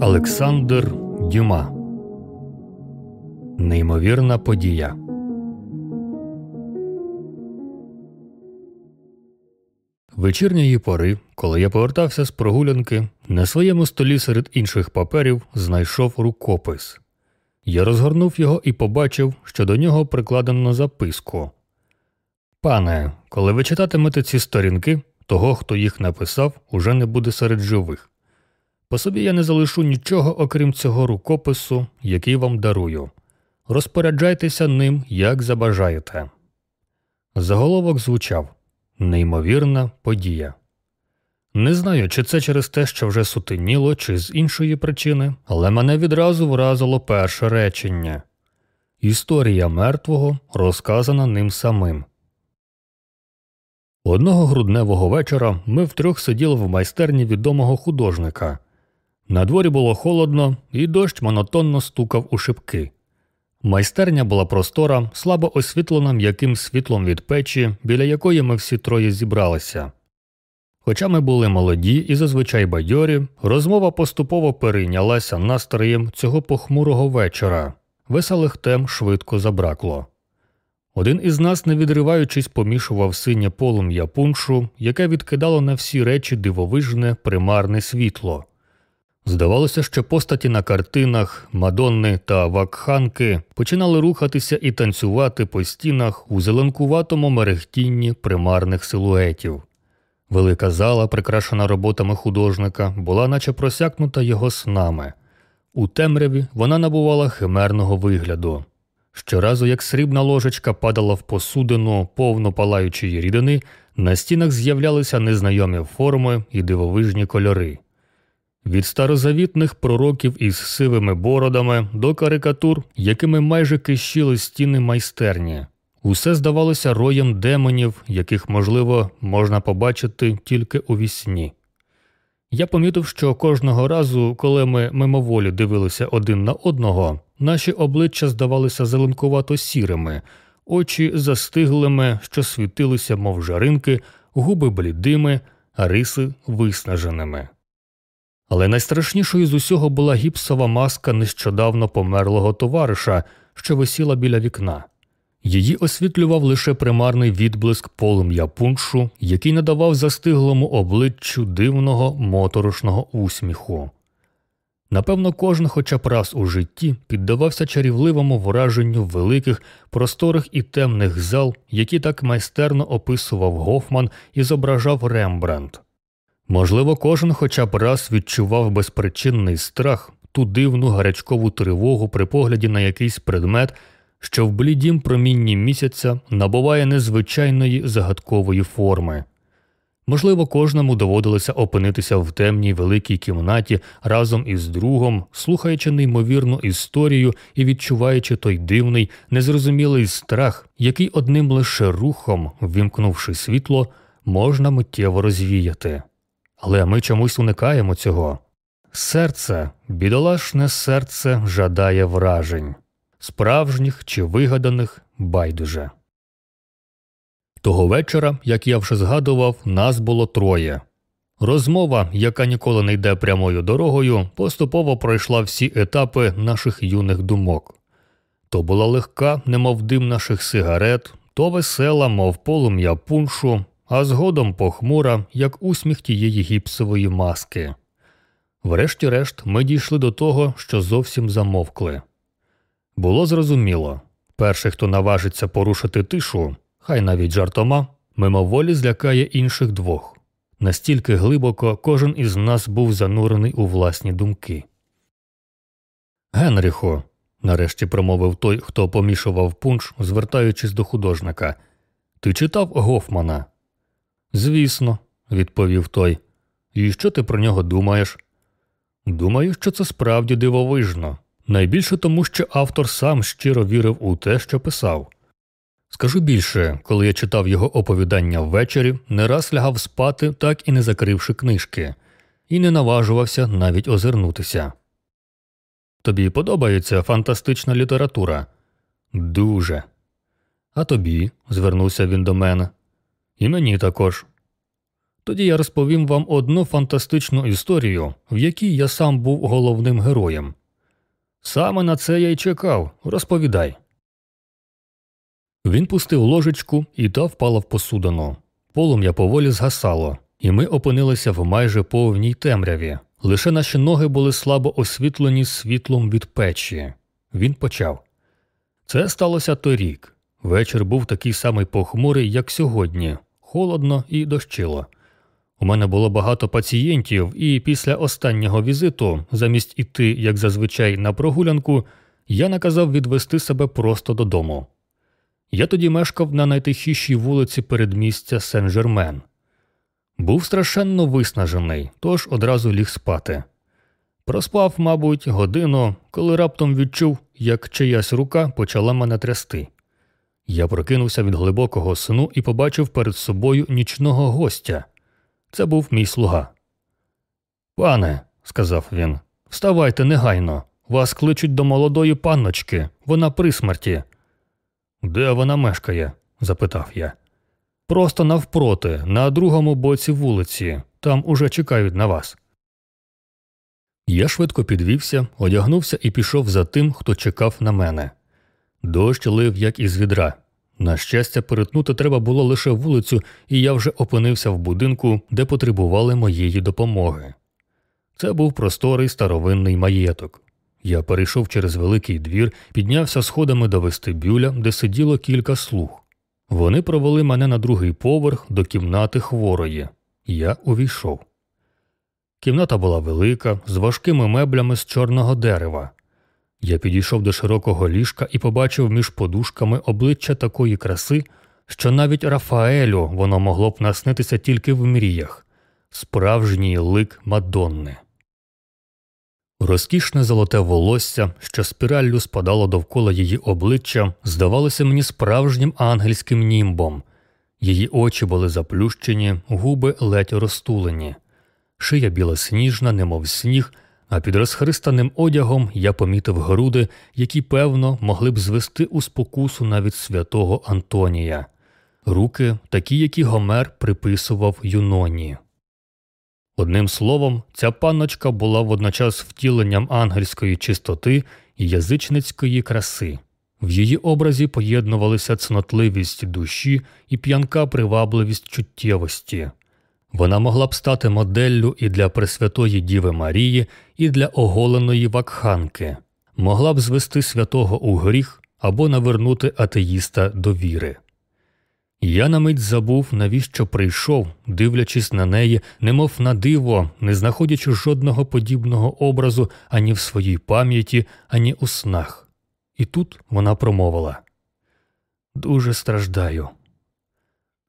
Олександр Дюма Неймовірна подія. Вечірньої пори, коли я повертався з прогулянки, на своєму столі серед інших паперів знайшов рукопис. Я розгорнув його і побачив, що до нього прикладено записку. Пане, коли ви читатимете ці сторінки, того, хто їх написав, уже не буде серед живих. По собі я не залишу нічого, окрім цього рукопису, який вам дарую. Розпоряджайтеся ним, як забажаєте. Заголовок звучав Неймовірна подія. Не знаю, чи це через те, що вже сутеніло, чи з іншої причини, але мене відразу вразило перше речення Історія мертвого розказана ним самим. Одного грудневого вечора ми втрьох сиділи в майстерні відомого художника. На дворі було холодно, і дощ монотонно стукав у шибки. Майстерня була простора, слабо освітлена м'яким світлом від печі, біля якої ми всі троє зібралися. Хоча ми були молоді і зазвичай бадьорі, розмова поступово перейнялася настроєм цього похмурого вечора. Веселих тем швидко забракло. Один із нас, не відриваючись, помішував синє полум'я пуншу, яке відкидало на всі речі дивовижне примарне світло. Здавалося, що постаті на картинах, мадонни та вакханки починали рухатися і танцювати по стінах у зеленкуватому мерехтінні примарних силуетів. Велика зала, прикрашена роботами художника, була наче просякнута його снами. У темряві вона набувала химерного вигляду. Щоразу, як срібна ложечка падала в посудину повну палаючої рідини, на стінах з'являлися незнайомі форми і дивовижні кольори. Від старозавітних пророків із сивими бородами до карикатур, якими майже кищили стіни майстерні, усе здавалося роєм демонів, яких, можливо, можна побачити тільки у вісні. Я помітив, що кожного разу, коли ми мимоволі дивилися один на одного, наші обличчя здавалися зеленкувато сірими, очі застиглими, що світилися, мов жаринки, губи блідими, а риси виснаженими. Але найстрашнішою з усього була гіпсова маска нещодавно померлого товариша, що висіла біля вікна. Її освітлював лише примарний відблиск полум'я пуншу, який надавав застиглому обличчю дивного моторошного усміху. Напевно, кожен хоча б раз у житті піддавався чарівливому враженню великих, просторих і темних зал, які так майстерно описував Гофман і зображав Рембрандт. Можливо, кожен хоча б раз відчував безпричинний страх, ту дивну гарячкову тривогу при погляді на якийсь предмет, що в блідім промінні місяця набуває незвичайної загадкової форми. Можливо, кожному доводилося опинитися в темній великій кімнаті разом із другом, слухаючи неймовірну історію і відчуваючи той дивний, незрозумілий страх, який одним лише рухом, вимкнувши світло, можна миттєво розвіяти. Але ми чомусь уникаємо цього. Серце, бідолашне серце жадає вражень, справжніх чи вигаданих байдуже. Того вечора, як я вже згадував, нас було троє. Розмова, яка ніколи не йде прямою дорогою, поступово пройшла всі етапи наших юних думок. То була легка, немов дим наших сигарет, то весела, мов полум'я пуншу, а згодом похмура, як усміх тієї гіпсової маски. Врешті-решт, ми дійшли до того, що зовсім замовкли. Було зрозуміло перший, хто наважиться порушити тишу, хай навіть жартома, мимоволі злякає інших двох. Настільки глибоко кожен із нас був занурений у власні думки. Генріхо, нарешті промовив той, хто помішував пунш, звертаючись до художника, ти читав Гофмана? Звісно, відповів той. І що ти про нього думаєш? Думаю, що це справді дивовижно. Найбільше тому, що автор сам щиро вірив у те, що писав. Скажу більше, коли я читав його оповідання ввечері, не раз лягав спати, так і не закривши книжки, і не наважувався навіть озирнутися. Тобі подобається фантастична література? Дуже. А тобі, звернувся він до мене. І мені також. Тоді я розповім вам одну фантастичну історію, в якій я сам був головним героєм. Саме на це я й чекав. Розповідай. Він пустив ложечку, і та впала в посудину. Полум'я поволі згасало, і ми опинилися в майже повній темряві. Лише наші ноги були слабо освітлені світлом від печі. Він почав. Це сталося торік. Вечір був такий самий похмурий, як сьогодні, холодно і дощило. У мене було багато пацієнтів, і після останнього візиту, замість іти, як зазвичай, на прогулянку, я наказав відвести себе просто додому. Я тоді мешкав на найтихішій вулиці передмістя Сен-Жермен. Був страшенно виснажений, тож одразу ліг спати. Проспав, мабуть, годину, коли раптом відчув, як чиясь рука почала мене трясти. Я прокинувся від глибокого сну і побачив перед собою нічного гостя. Це був мій слуга. Пане, сказав він, вставайте негайно. Вас кличуть до молодої панночки, вона при смерті. Де вона мешкає? запитав я. Просто навпроти, на другому боці вулиці, там уже чекають на вас. Я швидко підвівся, одягнувся і пішов за тим, хто чекав на мене. Дощ лив, як із відра. На щастя, перетнути треба було лише вулицю, і я вже опинився в будинку, де потребували моєї допомоги. Це був просторий старовинний маєток. Я перейшов через великий двір, піднявся сходами до вестибюля, де сиділо кілька слуг. Вони провели мене на другий поверх до кімнати хворої. Я увійшов. Кімната була велика, з важкими меблями з чорного дерева. Я підійшов до широкого ліжка і побачив між подушками обличчя такої краси, що навіть Рафаелю воно могло б наснитися тільки в мріях справжній лик Мадонни. Розкішне золоте волосся, що спіраллю спадало довкола її обличчя, здавалося мені справжнім ангельським німбом. Її очі були заплющені, губи ледь розтулені, шия білосніжна, немов сніг, а під розхристаним одягом я помітив груди, які, певно, могли б звести у спокусу навіть святого Антонія, руки, такі, які Гомер приписував Юноні. Одним словом, ця панночка була водночас втіленням ангельської чистоти і язичницької краси. В її образі поєднувалися цнотливість душі і п'янка привабливість чуттєвості. Вона могла б стати моделлю і для Пресвятої Діви Марії, і для оголеної вакханки, могла б звести святого у гріх або навернути атеїста до віри. Я на мить забув, навіщо прийшов, дивлячись на неї, немов на диво, не знаходячи жодного подібного образу ані в своїй пам'яті, ані у снах. І тут вона промовила Дуже страждаю.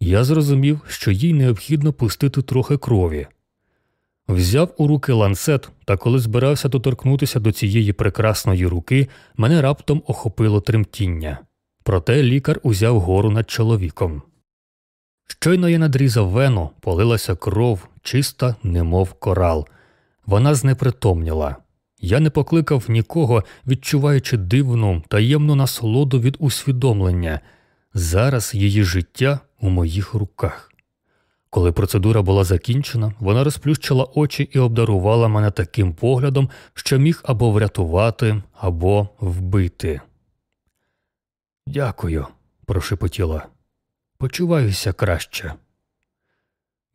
Я зрозумів, що їй необхідно пустити трохи крові. Взяв у руки ланцет, та коли збирався доторкнутися до цієї прекрасної руки, мене раптом охопило тремтіння. Проте лікар узяв гору над чоловіком. Щойно я надрізав вену, полилася кров, чиста, немов корал. Вона знепритомніла. Я не покликав нікого, відчуваючи дивну, таємну насолоду від усвідомлення. Зараз її життя у моїх руках. Коли процедура була закінчена, вона розплющила очі і обдарувала мене таким поглядом, що міг або врятувати, або вбити. Дякую, прошепотіла. Почуваюся краще.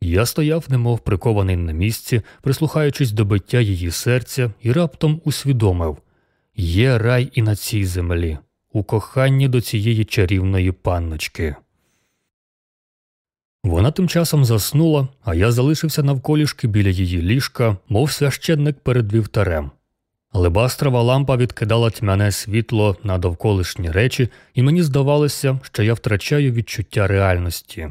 Я стояв, немов прикований на місці, прислухаючись до биття її серця, і раптом усвідомив є рай і на цій землі, у коханні до цієї чарівної панночки. Вона тим часом заснула, а я залишився навколішки біля її ліжка, мов священник перед вівтарем. Лебастрова лампа відкидала тьмяне світло на довколишні речі, і мені здавалося, що я втрачаю відчуття реальності.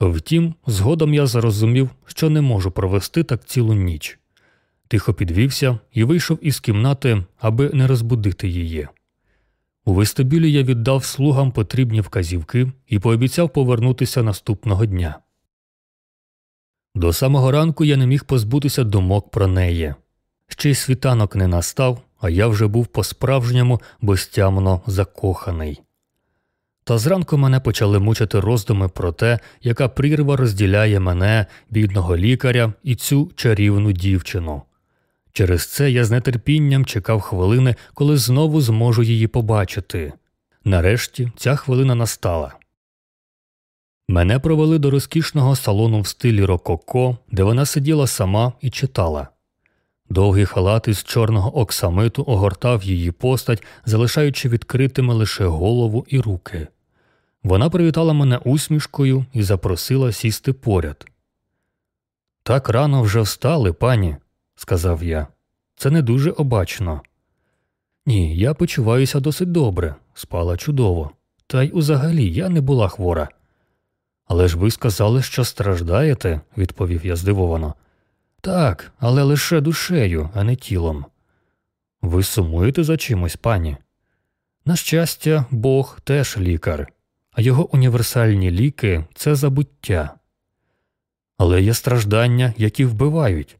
Втім, згодом я зрозумів, що не можу провести так цілу ніч. Тихо підвівся і вийшов із кімнати, аби не розбудити її. У вестибюлі я віддав слугам потрібні вказівки і пообіцяв повернутися наступного дня. До самого ранку я не міг позбутися думок про неї. Ще й світанок не настав, а я вже був по справжньому безтямно закоханий. Та зранку мене почали мучити роздуми про те, яка прірва розділяє мене, бідного лікаря, і цю чарівну дівчину. Через це я з нетерпінням чекав хвилини, коли знову зможу її побачити. Нарешті ця хвилина настала. Мене провели до розкішного салону в стилі рококо, де вона сиділа сама і читала. Довгий халат із чорного оксамиту огортав її постать, залишаючи відкритими лише голову і руки. Вона привітала мене усмішкою і запросила сісти поряд. Так рано вже встали, пані, сказав я. Це не дуже обачно. Ні, я почуваюся досить добре, спала чудово. Та й узагалі я не була хвора. Але ж ви сказали, що страждаєте, відповів я здивовано. Так, але лише душею, а не тілом. Ви сумуєте за чимось, пані? На щастя, Бог теж лікар, а його універсальні ліки це забуття. Але є страждання, які вбивають.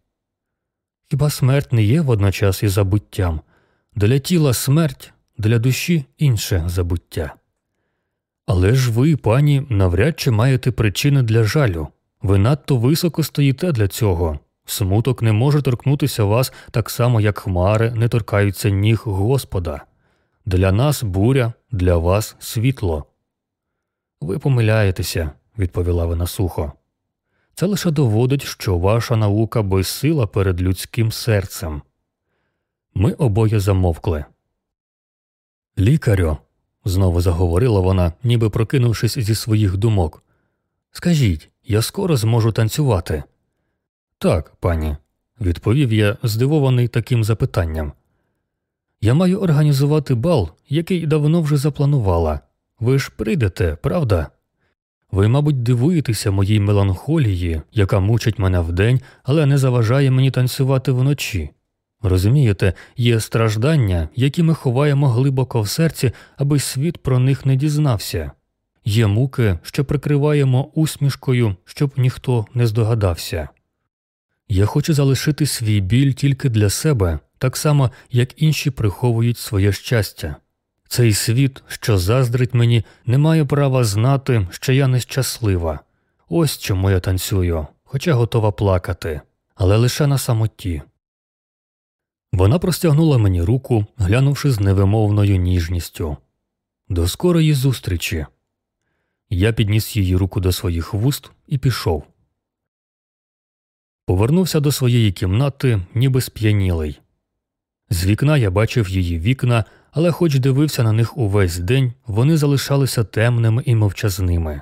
Хіба смерть не є водночас і забуттям? Для тіла смерть, для душі інше забуття. Але ж ви, пані, навряд чи маєте причини для жалю. Ви надто високо стоїте для цього. Смуток не може торкнутися вас так само, як хмари не торкаються ніг Господа. Для нас буря, для вас світло. Ви помиляєтеся, відповіла вона сухо. Це лише доводить, що ваша наука безсила перед людським серцем. Ми обоє замовкли. Лікарю, знову заговорила вона, ніби прокинувшись зі своїх думок. Скажіть, я скоро зможу танцювати. Так, пані, відповів я, здивований таким запитанням. Я маю організувати бал, який давно вже запланувала. Ви ж прийдете, правда? Ви, мабуть, дивуєтеся моїй меланхолії, яка мучить мене вдень, але не заважає мені танцювати вночі. Розумієте, є страждання, які ми ховаємо глибоко в серці, аби світ про них не дізнався. Є муки, що прикриваємо усмішкою, щоб ніхто не здогадався. Я хочу залишити свій біль тільки для себе, так само, як інші приховують своє щастя. Цей світ, що заздрить мені, не має права знати, що я нещаслива. Ось чому я танцюю, хоча готова плакати, але лише на самоті. Вона простягнула мені руку, глянувши з невимовною ніжністю. До скорої зустрічі. Я підніс її руку до своїх вуст і пішов. Повернувся до своєї кімнати, ніби сп'янілий. З вікна я бачив її вікна, але, хоч дивився на них увесь день, вони залишалися темними і мовчазними.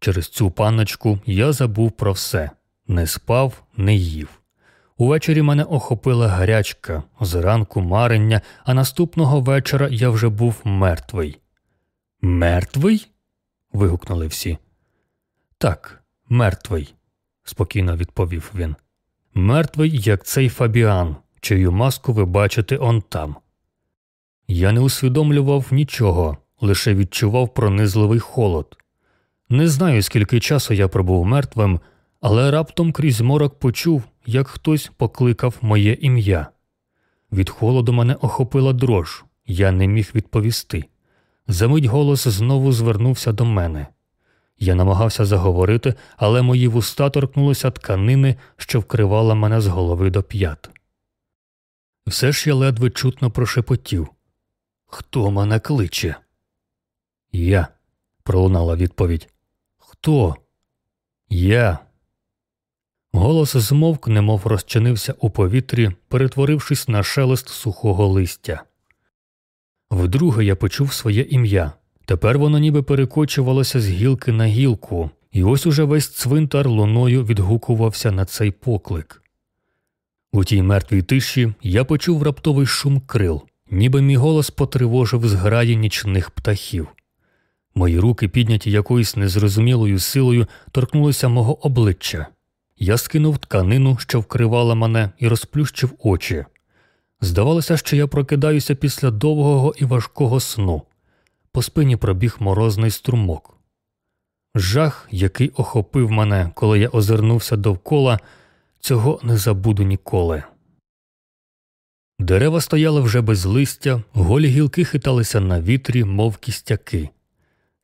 Через цю панночку я забув про все не спав, не їв. Увечері мене охопила гарячка, зранку марення, а наступного вечора я вже був мертвий. Мертвий? вигукнули всі. Так, мертвий, спокійно відповів він. Мертвий, як цей фабіан, чию маску ви бачите он там. Я не усвідомлював нічого, лише відчував пронизливий холод. Не знаю, скільки часу я пробув мертвим, але раптом крізь морок почув, як хтось покликав моє ім'я. Від холоду мене охопила дрож, я не міг відповісти. Замить голос знову звернувся до мене. Я намагався заговорити, але мої вуста торкнулися тканини, що вкривала мене з голови до п'ят. Все ж я ледве чутно прошепотів. Хто мене кличе? Я, пролунала відповідь. Хто? Я. Голос змовк, немов розчинився у повітрі, перетворившись на шелест сухого листя. Вдруге я почув своє ім'я. Тепер воно ніби перекочувалося з гілки на гілку, і ось уже весь цвинтар луною відгукувався на цей поклик. У тій мертвій тиші я почув раптовий шум крил, ніби мій голос потривожив зграї нічних птахів. Мої руки, підняті якоюсь незрозумілою силою, торкнулися мого обличчя. Я скинув тканину, що вкривала мене, і розплющив очі. Здавалося, що я прокидаюся після довгого і важкого сну. По спині пробіг морозний струмок. Жах, який охопив мене, коли я озирнувся довкола, цього не забуду ніколи. Дерева стояли вже без листя, голі гілки хиталися на вітрі, мов кістяки.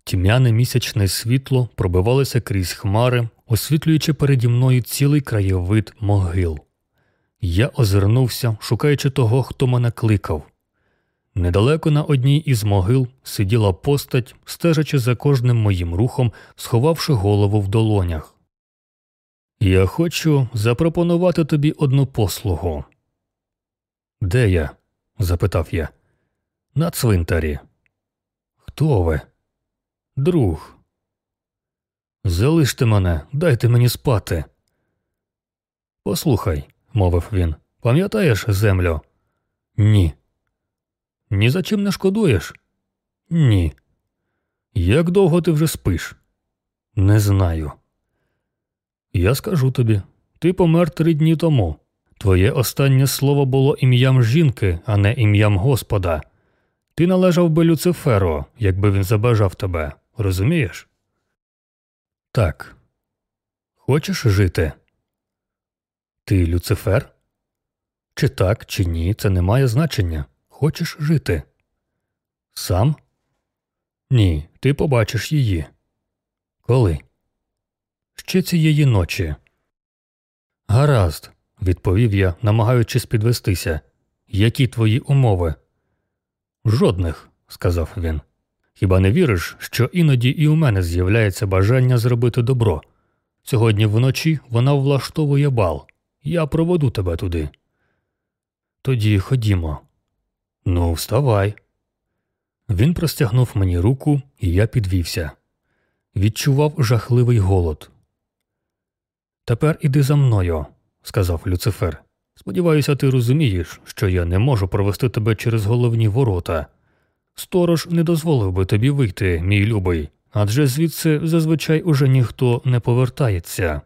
Тьмяне місячне світло пробивалося крізь хмари, освітлюючи переді мною цілий краєвид могил. Я озирнувся, шукаючи того, хто мене кликав. Недалеко на одній із могил сиділа постать, стежачи за кожним моїм рухом, сховавши голову в долонях. Я хочу запропонувати тобі одну послугу. Де я? запитав я. На цвинтарі. Хто ви? Друг. Залиште мене, дайте мені спати. Послухай, мовив він, пам'ятаєш землю? Ні. Ні за чим не шкодуєш? Ні. Як довго ти вже спиш? Не знаю. Я скажу тобі ти помер три дні тому. Твоє останнє слово було ім'ям жінки, а не ім'ям Господа. Ти належав би Люциферу, якби він забажав тебе, розумієш? Так. Хочеш жити? Ти Люцифер? Чи так, чи ні, це не має значення. Хочеш жити? Сам? Ні, ти побачиш її. Коли? Ще цієї ночі. Гаразд, відповів я, намагаючись підвестися. Які твої умови? Жодних, сказав він. Хіба не віриш, що іноді і у мене з'являється бажання зробити добро? Сьогодні вночі вона влаштовує бал. Я проведу тебе туди. Тоді ходімо. Ну, вставай. Він простягнув мені руку, і я підвівся. Відчував жахливий голод. Тепер іди за мною, сказав Люцифер. Сподіваюся, ти розумієш, що я не можу провести тебе через головні ворота. Сторож не дозволив би тобі вийти, мій любий, адже звідси зазвичай уже ніхто не повертається.